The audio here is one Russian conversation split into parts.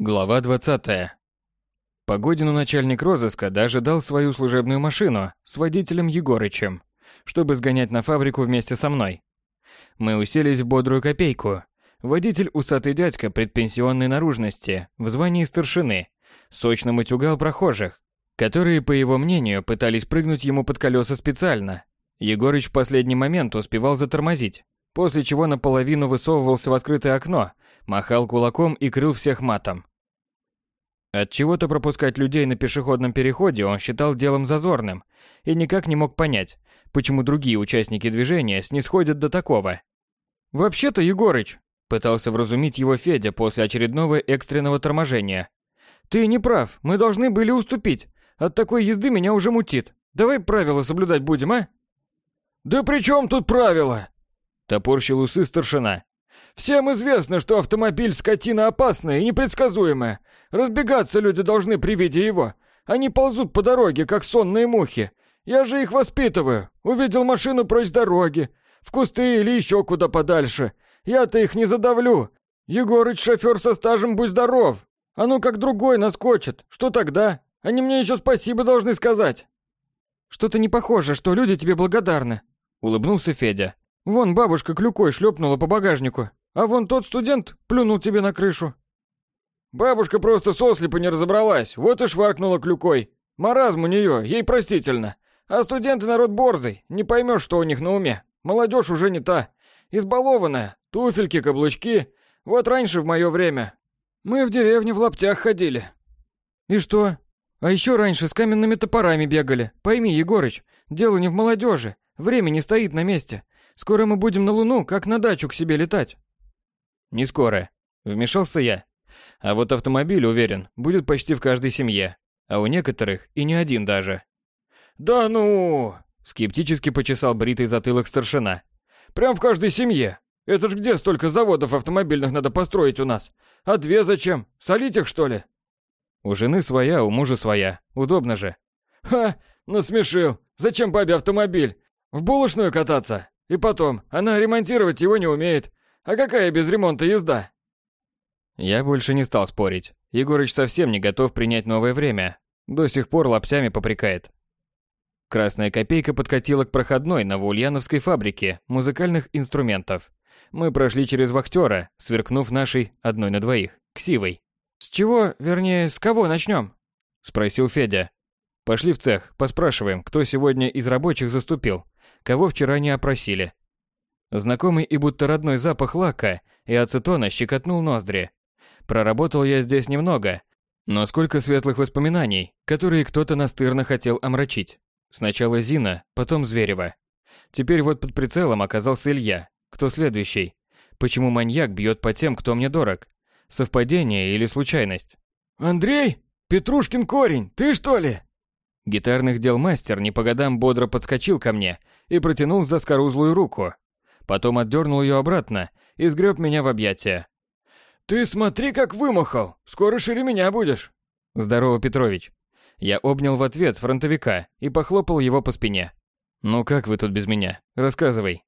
Глава 20. Погодину начальник розыска даже дал свою служебную машину с водителем Егорычем, чтобы сгонять на фабрику вместе со мной. Мы уселись в бодрую копейку. Водитель усатый дядька предпенсионной наружности, в звании старшины, сочно матюгал прохожих, которые, по его мнению, пытались прыгнуть ему под колеса специально. Егорыч в последний момент успевал затормозить, после чего наполовину высовывался в открытое окно, махал кулаком и крыл всех матом. От чего-то пропускать людей на пешеходном переходе он считал делом зазорным и никак не мог понять, почему другие участники движения снисходят до такого. «Вообще-то, Егорыч», — пытался вразумить его Федя после очередного экстренного торможения. «Ты не прав, мы должны были уступить. От такой езды меня уже мутит. Давай правила соблюдать будем, а?» «Да при чем тут правила?» — топорщил усы старшина. «Всем известно, что автомобиль скотина опасная и непредсказуемая. Разбегаться люди должны при виде его. Они ползут по дороге, как сонные мухи. Я же их воспитываю. Увидел машину прочь дороги. В кусты или еще куда подальше. Я-то их не задавлю. Егорыч шофер со стажем, будь здоров. А ну как другой наскочит. Что тогда? Они мне еще спасибо должны сказать. Что-то не похоже, что люди тебе благодарны. Улыбнулся Федя. Вон бабушка клюкой шлепнула по багажнику. А вон тот студент плюнул тебе на крышу. Бабушка просто сослепа не разобралась, вот и шваркнула клюкой. Маразм у нее, ей простительно. А студенты народ борзый, не поймешь, что у них на уме. Молодежь уже не та. Избалованная, туфельки, каблучки. Вот раньше в мое время. Мы в деревне в лаптях ходили. И что? А еще раньше с каменными топорами бегали. Пойми, Егорыч, дело не в молодежи. Время не стоит на месте. Скоро мы будем на Луну, как на дачу к себе летать. Не скоро. Вмешался я. А вот автомобиль, уверен, будет почти в каждой семье, а у некоторых и не один даже. «Да ну!» – скептически почесал бритый затылок старшина. «Прям в каждой семье. Это ж где столько заводов автомобильных надо построить у нас? А две зачем? Солить их, что ли?» «У жены своя, у мужа своя. Удобно же». «Ха! Насмешил. Зачем бабе автомобиль? В булочную кататься? И потом, она ремонтировать его не умеет. А какая без ремонта езда?» Я больше не стал спорить. Егорыч совсем не готов принять новое время. До сих пор лаптями попрекает. Красная копейка подкатила к проходной на Ульяновской фабрике музыкальных инструментов. Мы прошли через вахтера, сверкнув нашей одной на двоих, ксивой. «С чего, вернее, с кого начнем?» – спросил Федя. «Пошли в цех, поспрашиваем, кто сегодня из рабочих заступил, кого вчера не опросили». Знакомый и будто родной запах лака и ацетона щекотнул ноздри. Проработал я здесь немного, но сколько светлых воспоминаний, которые кто-то настырно хотел омрачить. Сначала Зина, потом Зверева. Теперь вот под прицелом оказался Илья. Кто следующий? Почему маньяк бьет по тем, кто мне дорог? Совпадение или случайность? «Андрей? Петрушкин корень, ты что ли?» Гитарных дел мастер не по годам бодро подскочил ко мне и протянул заскорузлую руку. Потом отдернул ее обратно и сгреб меня в объятия. «Ты смотри, как вымахал! Скоро шире меня будешь!» «Здорово, Петрович!» Я обнял в ответ фронтовика и похлопал его по спине. «Ну как вы тут без меня? Рассказывай».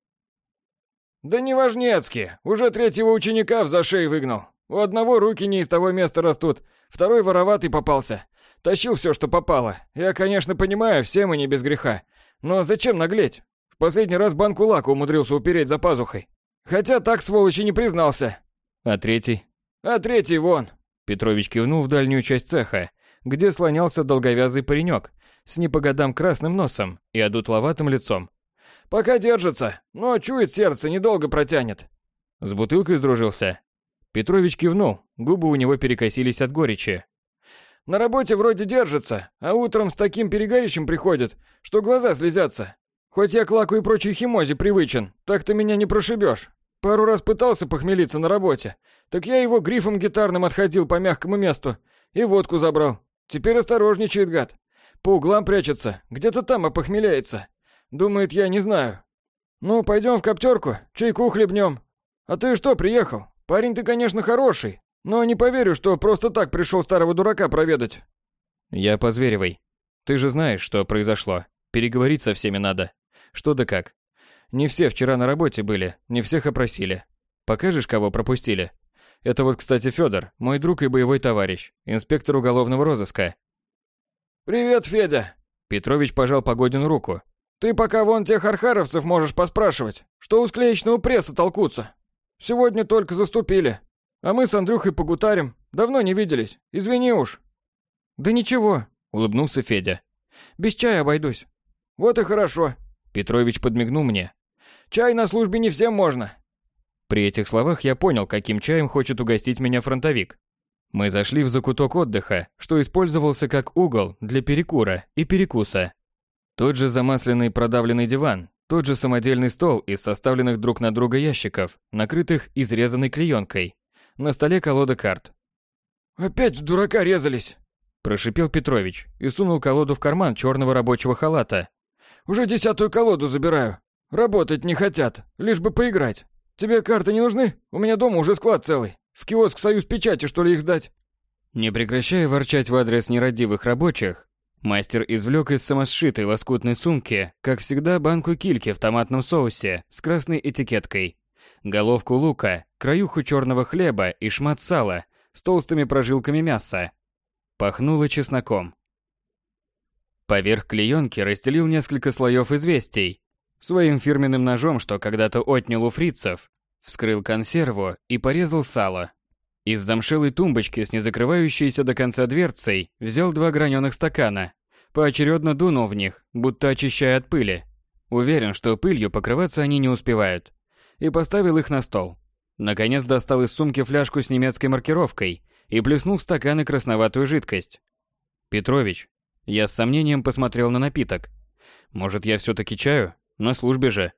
«Да не важнецки. Уже третьего ученика в зашей выгнал. У одного руки не из того места растут, второй вороватый попался. Тащил все, что попало. Я, конечно, понимаю, все мы не без греха. Но зачем наглеть? Последний раз банку лака умудрился упереть за пазухой. Хотя так, сволочи, не признался. А третий? А третий вон. Петрович кивнул в дальнюю часть цеха, где слонялся долговязый паренек с не по годам красным носом и одутловатым лицом. Пока держится, но чует сердце, недолго протянет. С бутылкой сдружился. Петрович кивнул, губы у него перекосились от горечи. На работе вроде держится, а утром с таким перегорищем приходит, что глаза слезятся. Хоть я к лаку и прочей химозе привычен, так ты меня не прошибешь. Пару раз пытался похмелиться на работе, так я его грифом гитарным отходил по мягкому месту и водку забрал. Теперь осторожничает гад. По углам прячется, где-то там опохмеляется. Думает, я не знаю. Ну, пойдем в коптерку, чайку хлебнем. А ты что, приехал? Парень ты, конечно, хороший, но не поверю, что просто так пришел старого дурака проведать. Я по Зверевой. Ты же знаешь, что произошло. Переговорить со всеми надо. Что да как. Не все вчера на работе были, не всех опросили. Покажешь, кого пропустили? Это вот, кстати, Федор, мой друг и боевой товарищ, инспектор уголовного розыска. «Привет, Федя!» Петрович пожал Погодину руку. «Ты пока вон тех архаровцев можешь поспрашивать, что у склеечного пресса толкутся. Сегодня только заступили, а мы с Андрюхой погутарим, давно не виделись, извини уж». «Да ничего», — улыбнулся Федя. «Без чая обойдусь». «Вот и хорошо», — Петрович подмигнул мне. «Чай на службе не всем можно». При этих словах я понял, каким чаем хочет угостить меня фронтовик. Мы зашли в закуток отдыха, что использовался как угол для перекура и перекуса. Тот же замасленный продавленный диван, тот же самодельный стол из составленных друг на друга ящиков, накрытых изрезанной клеенкой. На столе колода карт. «Опять дурака резались!» Прошипел Петрович и сунул колоду в карман черного рабочего халата. «Уже десятую колоду забираю. Работать не хотят, лишь бы поиграть. Тебе карты не нужны? У меня дома уже склад целый. В киоск Союз Печати, что ли, их сдать?» Не прекращая ворчать в адрес нерадивых рабочих, мастер извлек из самосшитой лоскутной сумки, как всегда, банку кильки в томатном соусе с красной этикеткой, головку лука, краюху черного хлеба и шмат сала с толстыми прожилками мяса. Пахнуло чесноком. Поверх клеенки расстелил несколько слоев известий, Своим фирменным ножом, что когда-то отнял у фрицев, вскрыл консерву и порезал сало. Из замшелой тумбочки с незакрывающейся до конца дверцей взял два граненых стакана, поочередно дунул в них, будто очищая от пыли. Уверен, что пылью покрываться они не успевают. И поставил их на стол. Наконец достал из сумки фляжку с немецкой маркировкой и плеснул в стаканы красноватую жидкость. «Петрович». Я с сомнением посмотрел на напиток. «Может, я все-таки чаю?» На службе же.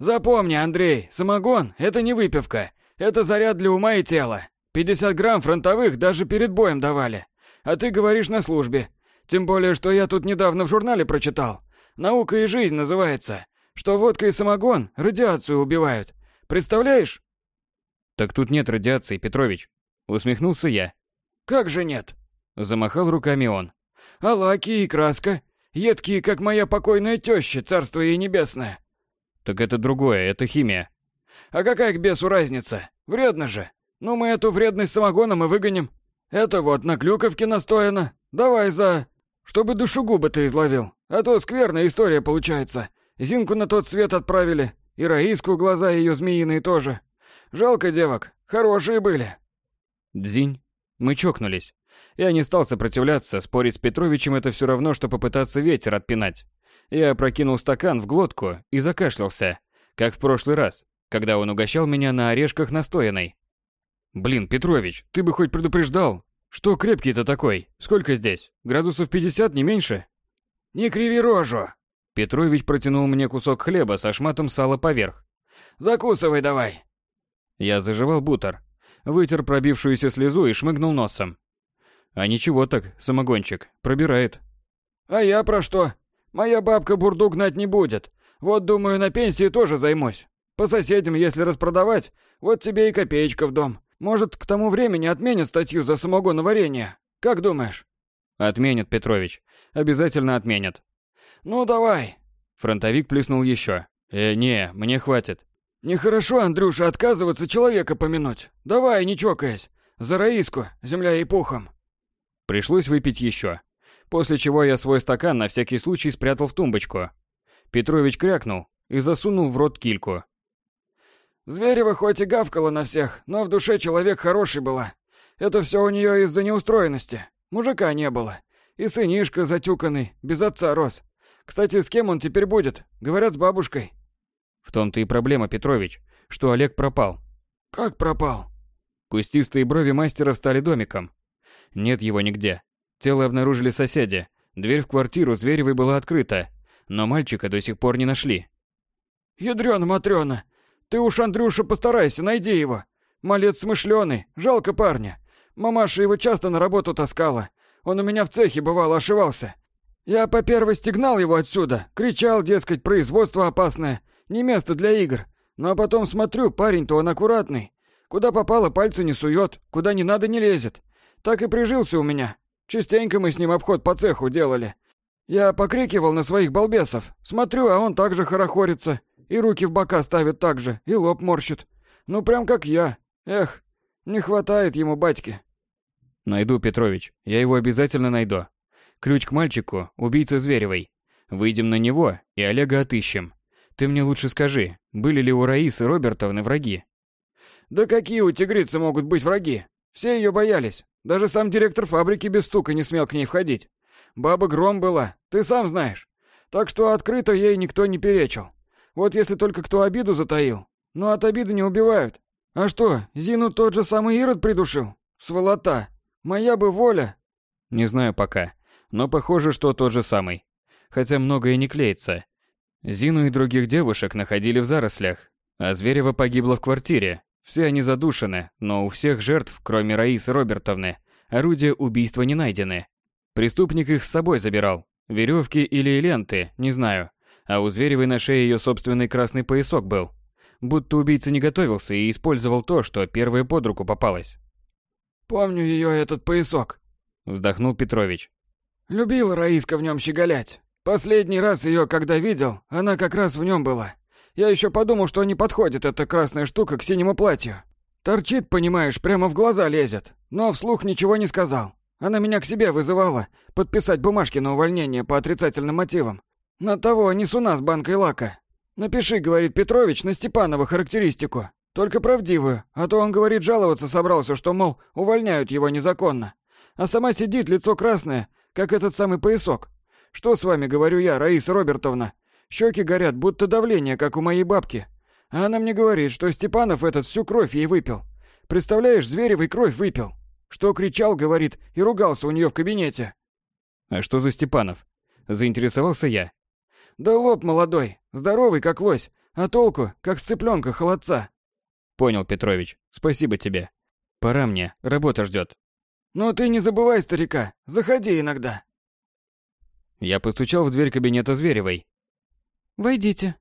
Запомни, Андрей, самогон – это не выпивка. Это заряд для ума и тела. 50 грамм фронтовых даже перед боем давали. А ты говоришь на службе. Тем более, что я тут недавно в журнале прочитал. «Наука и жизнь» называется. Что водка и самогон радиацию убивают. Представляешь? Так тут нет радиации, Петрович. Усмехнулся я. Как же нет? Замахал руками он. А лаки и краска? Едкие, как моя покойная теща, царство ей небесное. Так это другое, это химия. А какая к бесу разница? Вредно же. Ну мы эту вредность самогоном и выгоним. Это вот на клюковке настояно. Давай за... Чтобы душегуба ты изловил. А то скверная история получается. Зинку на тот свет отправили. И Раиску глаза ее змеиные тоже. Жалко девок. Хорошие были. Дзинь. Мы чокнулись. Я не стал сопротивляться, спорить с Петровичем это все равно, что попытаться ветер отпинать. Я прокинул стакан в глотку и закашлялся, как в прошлый раз, когда он угощал меня на орешках настоянной. «Блин, Петрович, ты бы хоть предупреждал. Что крепкий-то такой? Сколько здесь? Градусов 50, не меньше?» «Не криви рожу!» Петрович протянул мне кусок хлеба со шматом сала поверх. «Закусывай давай!» Я заживал бутер, вытер пробившуюся слезу и шмыгнул носом. А ничего так, самогончик, пробирает. А я про что? Моя бабка бурду гнать не будет. Вот думаю, на пенсии тоже займусь. По соседям, если распродавать, вот тебе и копеечка в дом. Может, к тому времени отменят статью за самогоноварение. Как думаешь? Отменят, Петрович. Обязательно отменят. Ну, давай. Фронтовик плеснул еще. Э, не, мне хватит. Нехорошо, Андрюша, отказываться человека помянуть. Давай, не чокаясь. За Раиску, земля и пухом. Пришлось выпить еще. После чего я свой стакан на всякий случай спрятал в тумбочку. Петрович крякнул и засунул в рот кильку. Зверева хоть и гавкала на всех, но в душе человек хороший была. Это все у нее из-за неустроенности. Мужика не было. И сынишка затюканный, без отца рос. Кстати, с кем он теперь будет? Говорят, с бабушкой. В том-то и проблема, Петрович, что Олег пропал. Как пропал? Кустистые брови мастера стали домиком. Нет его нигде. Тело обнаружили соседи. Дверь в квартиру Зверевой была открыта, но мальчика до сих пор не нашли. Ядрёна Матрёна, ты уж, Андрюша, постарайся, найди его. Малец смышленый, жалко парня. Мамаша его часто на работу таскала. Он у меня в цехе бывало ошивался. Я по первости гнал его отсюда, кричал, дескать, производство опасное, не место для игр. Но потом смотрю, парень-то он аккуратный. Куда попало, пальцы не сует, куда не надо не лезет. Так и прижился у меня. Частенько мы с ним обход по цеху делали. Я покрикивал на своих балбесов. Смотрю, а он также хорохорится. И руки в бока ставит так же, и лоб морщит. Ну прям как я. Эх, Не хватает ему батьки. Найду, Петрович. Я его обязательно найду. Ключ к мальчику, убийца Зверевой. Выйдем на него и Олега отыщем. Ты мне лучше скажи, были ли у Раисы Робертовны враги? Да какие у тигрицы могут быть враги? Все ее боялись. Даже сам директор фабрики без стука не смел к ней входить. Баба гром была, ты сам знаешь. Так что открыто ей никто не перечил. Вот если только кто обиду затаил. Но от обиды не убивают. А что, Зину тот же самый Ирод придушил? Сволота. Моя бы воля. Не знаю пока, но похоже, что тот же самый. Хотя многое не клеится. Зину и других девушек находили в зарослях, а Зверева погибла в квартире. Все они задушены, но у всех жертв, кроме Раисы Робертовны, орудия убийства не найдены. Преступник их с собой забирал. Веревки или ленты, не знаю. А у Зверевой на шее ее собственный красный поясок был. Будто убийца не готовился и использовал то, что первое под руку попалось. «Помню ее этот поясок», — вздохнул Петрович. «Любила Раиска в нем щеголять. Последний раз ее, когда видел, она как раз в нем была. Я еще подумал, что не подходит эта красная штука к синему платью. Торчит, понимаешь, прямо в глаза лезет. Но вслух ничего не сказал. Она меня к себе вызывала подписать бумажки на увольнение по отрицательным мотивам. На того несуна с банкой лака. Напиши, говорит Петрович, на Степанова характеристику. Только правдивую, а то он, говорит, жаловаться собрался, что, мол, увольняют его незаконно. А сама сидит, лицо красное, как этот самый поясок. Что с вами, говорю я, Раиса Робертовна? Щеки горят, будто давление, как у моей бабки. А она мне говорит, что Степанов этот всю кровь ей выпил. Представляешь, Зверевой кровь выпил. Что кричал, говорит, и ругался у нее в кабинете. А что за Степанов? Заинтересовался я. Да лоб молодой, здоровый как лось, а толку, как с цыпленка холодца. Понял, Петрович, спасибо тебе. Пора мне, работа ждет. Ну ты не забывай старика, заходи иногда. Я постучал в дверь кабинета Зверевой. «Войдите»,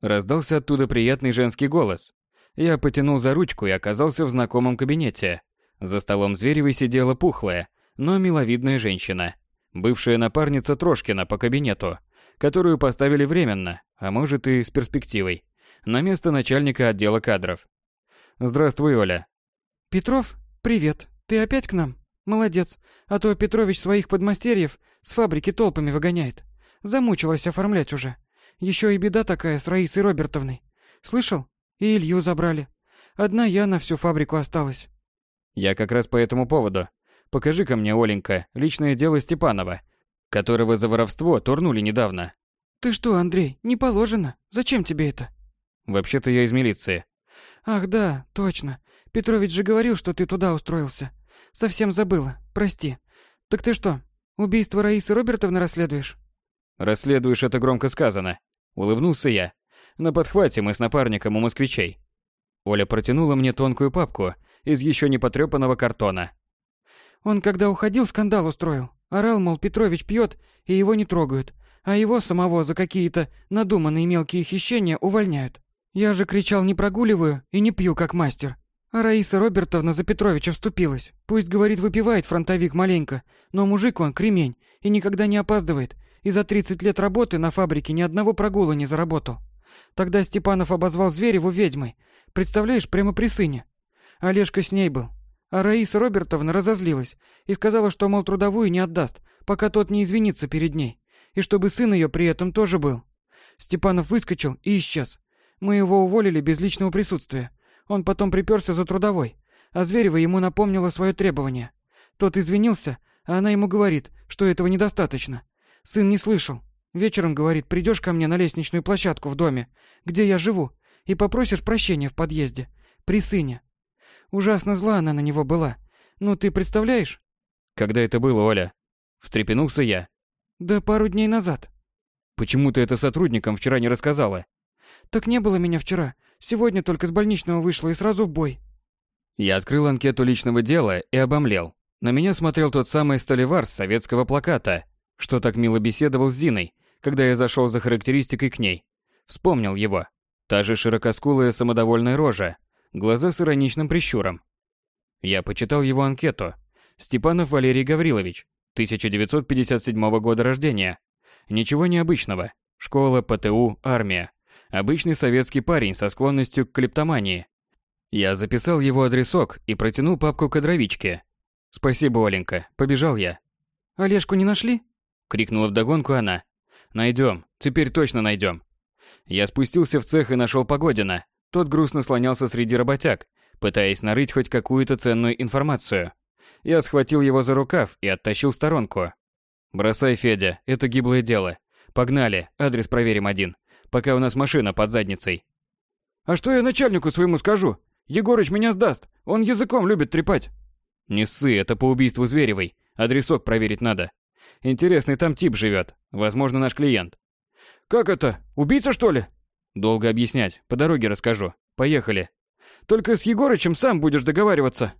Раздался оттуда приятный женский голос. Я потянул за ручку и оказался в знакомом кабинете. За столом Зверевой сидела пухлая, но миловидная женщина. Бывшая напарница Трошкина по кабинету, которую поставили временно, а может и с перспективой, на место начальника отдела кадров. «Здравствуй, Оля». «Петров, привет. Ты опять к нам? Молодец. А то Петрович своих подмастерьев с фабрики толпами выгоняет. Замучилась оформлять уже. Еще и беда такая с Раисой Робертовной. Слышал? И Илью забрали. Одна я на всю фабрику осталась. Я как раз по этому поводу. покажи ко мне, Оленька, личное дело Степанова, которого за воровство турнули недавно. Ты что, Андрей, не положено. Зачем тебе это? Вообще-то я из милиции. Ах, да, точно. Петрович же говорил, что ты туда устроился. Совсем забыла. Прости. Так ты что, убийство Раисы Робертовны расследуешь? Расследуешь это громко сказано. Улыбнулся я. На подхвате мы с напарником у москвичей. Оля протянула мне тонкую папку из еще не потрепанного картона. Он, когда уходил, скандал устроил. Орал, мол, Петрович пьет, и его не трогают, а его самого за какие-то надуманные мелкие хищения увольняют. Я же кричал, не прогуливаю и не пью, как мастер. А Раиса Робертовна за Петровича вступилась. Пусть, говорит, выпивает фронтовик маленько, но мужик он кремень и никогда не опаздывает, и за 30 лет работы на фабрике ни одного прогула не заработал. Тогда Степанов обозвал Звереву ведьмой. Представляешь, прямо при сыне. Олежка с ней был. А Раиса Робертовна разозлилась и сказала, что, мол, трудовую не отдаст, пока тот не извинится перед ней. И чтобы сын ее при этом тоже был. Степанов выскочил и исчез. Мы его уволили без личного присутствия. Он потом приперся за трудовой, а Зверева ему напомнила свое требование. Тот извинился, а она ему говорит, что этого недостаточно. Сын не слышал. Вечером, говорит, придешь ко мне на лестничную площадку в доме, где я живу, и попросишь прощения в подъезде. При сыне. Ужасно зла она на него была. Ну, ты представляешь? Когда это было, Оля? Встрепенулся я. Да пару дней назад. Почему ты это сотрудникам вчера не рассказала? Так не было меня вчера. Сегодня только с больничного вышла и сразу в бой. Я открыл анкету личного дела и обомлел. На меня смотрел тот самый столевар с советского плаката, что так мило беседовал с Зиной, когда я зашел за характеристикой к ней. Вспомнил его. Та же широкоскулая самодовольная рожа, глаза с ироничным прищуром. Я почитал его анкету. Степанов Валерий Гаврилович, 1957 года рождения. Ничего необычного. Школа, ПТУ, армия. Обычный советский парень со склонностью к клептомании. Я записал его адресок и протянул папку кадровичке. «Спасибо, Оленька, побежал я». «Олежку не нашли?» — крикнула вдогонку она. «Найдем, теперь точно найдем». Я спустился в цех и нашел Погодина. Тот грустно слонялся среди работяг, пытаясь нарыть хоть какую-то ценную информацию. Я схватил его за рукав и оттащил в сторонку. «Бросай, Федя, это гиблое дело. Погнали, адрес проверим один, пока у нас машина под задницей». «А что я начальнику своему скажу? Егорыч меня сдаст, он языком любит трепать». «Не ссы, это по убийству Зверевой. Адресок проверить надо. Интересный там тип живет, возможно, наш клиент». «Как это? Убийца, что ли?» «Долго объяснять, по дороге расскажу. Поехали». «Только с Егорычем сам будешь договариваться».